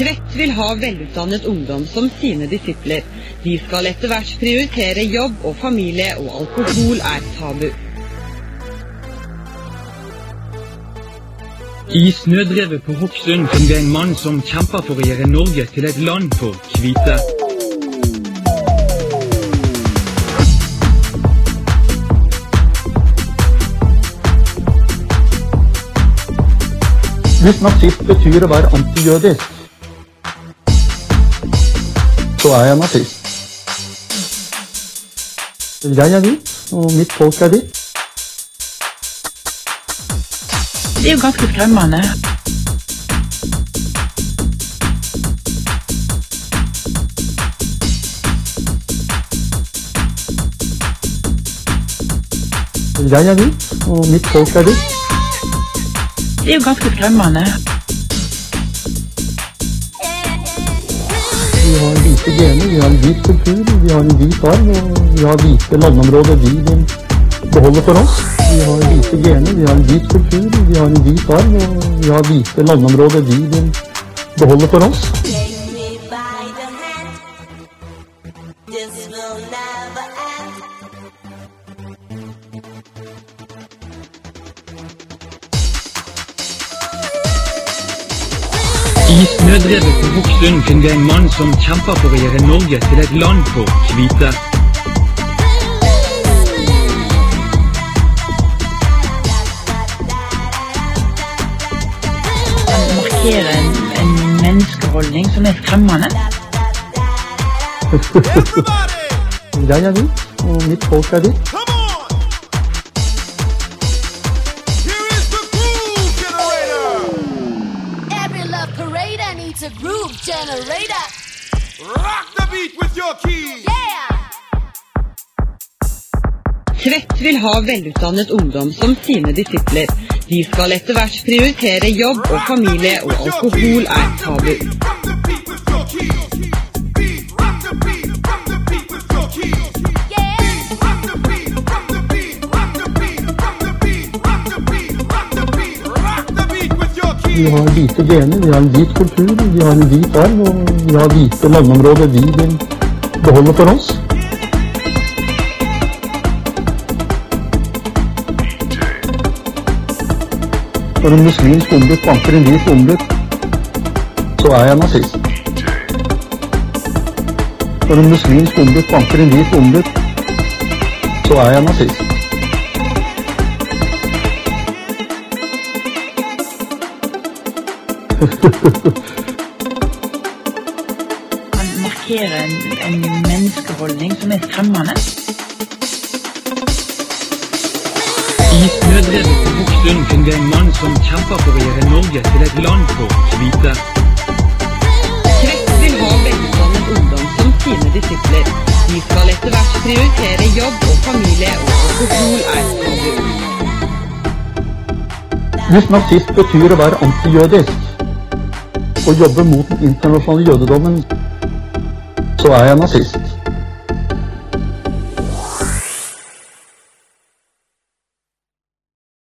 Tvedt vil ha velutdannet ungdom som sine disipler. De skal etter hvert prioritere jobb og familie, og alkohol er tabu. I snødrevet på Hokksund kom det en mann som kjemper for å gjøre Norge til et land for hvite. Hvis nazist betyr å være antijødisk, er jeg nazist. Jeg er hvit, og mitt folk er hvitt. Det er jo ganske skremmende. Jeg er hvit, og mitt folk er hvitt. Det er jo ganske skremmende. Vi har hvite gener, vi har en hvit kultur, vi har en hvit arv, vi har hvite landområder vi vil beholde for oss. Vi har hvite gener, vi har en hvit kultur, vi har en hvit arv, vi har hvite landområder vi vil beholde for oss. Take me by the hand. This will never I snødrevet på Hokksund finner vi en mann som kjemper for å gjøre Norge til et land for hvite. Han markerer en, en menneskeholdning som er skremmende. Jeg er hvit, og mitt folk er hvitt. Parade groove generator. Rock the beat with your keys! Yeah! Tvedt vil ha velutdannet ungdom som sine disipler. De skal etter hvert prioritere jobb og familie, og alkohol er tabu. Vi har hvite gener, vi har en hvit kultur, vi har en hvit arv, og vi har hvite landområder vi vil beholde for oss. Når en muslimsk ombud banker en hvit ombud, så er jeg nazist. Når en muslimsk ombud banker en hvit ombud, så er jeg nazist. Han markerer en, en menneskeholdning som er skremmende. I snødrevet Bokstund finner vi en mann som kjemper for å gjøre Norge til et land for hvite. Tvedt vil ha velutdannet ungdom som sine disipler. De skal etter hvert prioritere jobb og familie, og alkohol er. Hvis nazist betyr å være antijødisk og jobbe mot den internasjonale jødedommen, så er jeg nazist.